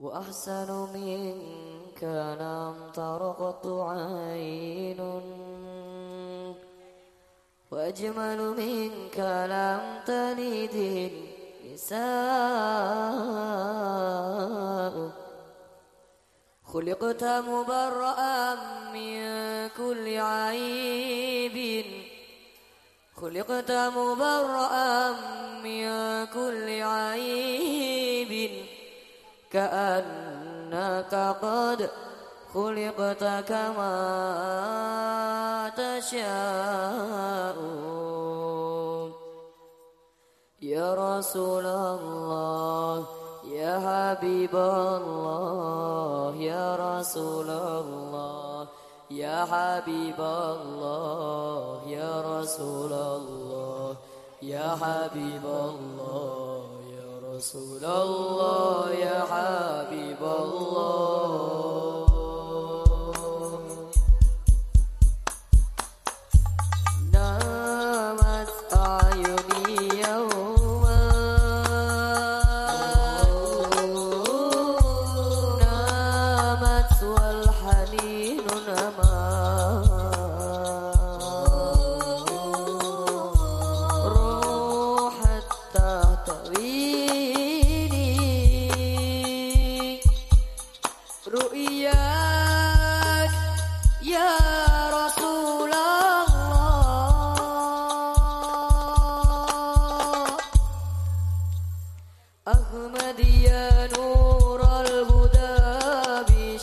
وأحسن منك لم ترقط عين. وأجمل منك لم تلد النساء. خلقت مبرأ من كل عيب. خلقت مبرأ من كل عيب. كأنك قد خلقت كما تشاء. يا رسول الله يا حبيب الله يا رسول الله يا حبيب الله يا رسول الله يا حبيب الله. رسول الله يا حبيب الله. والحنين نما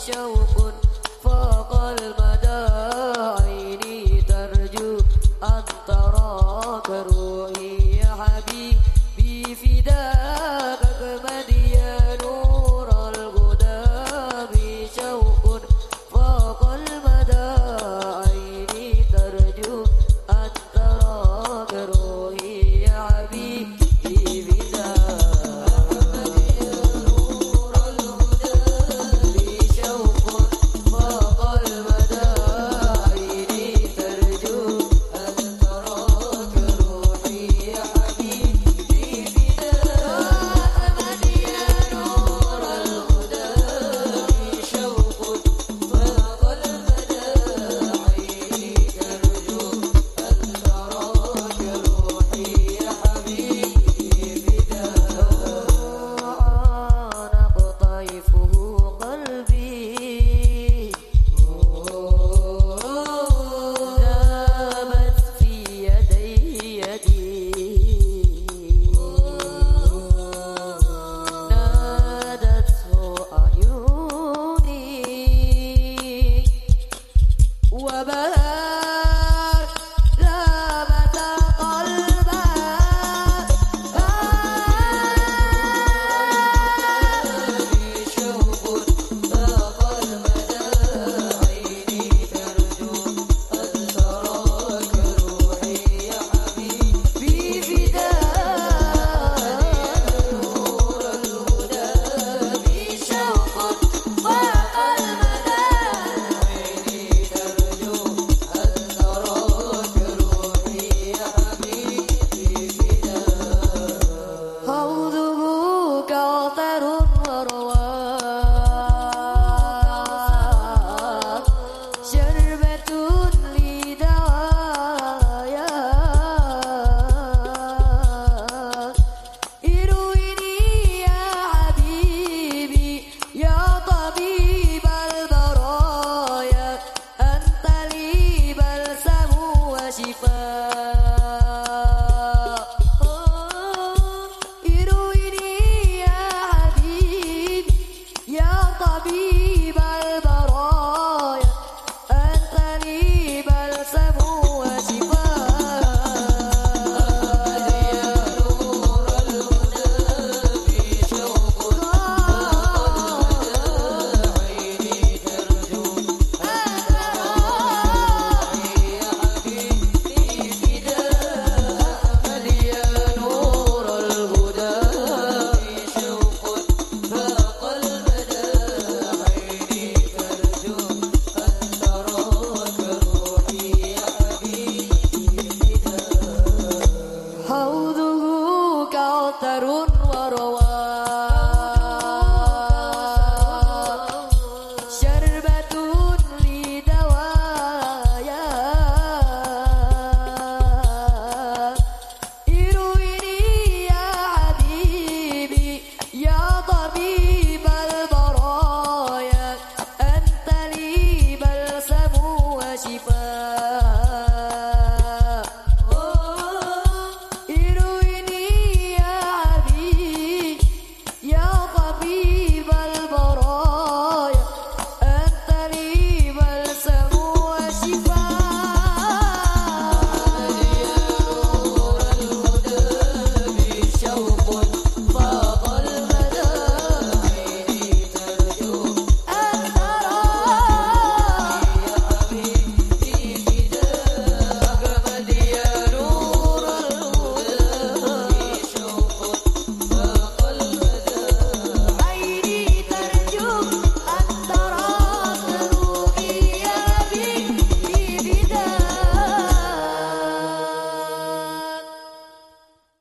show love. be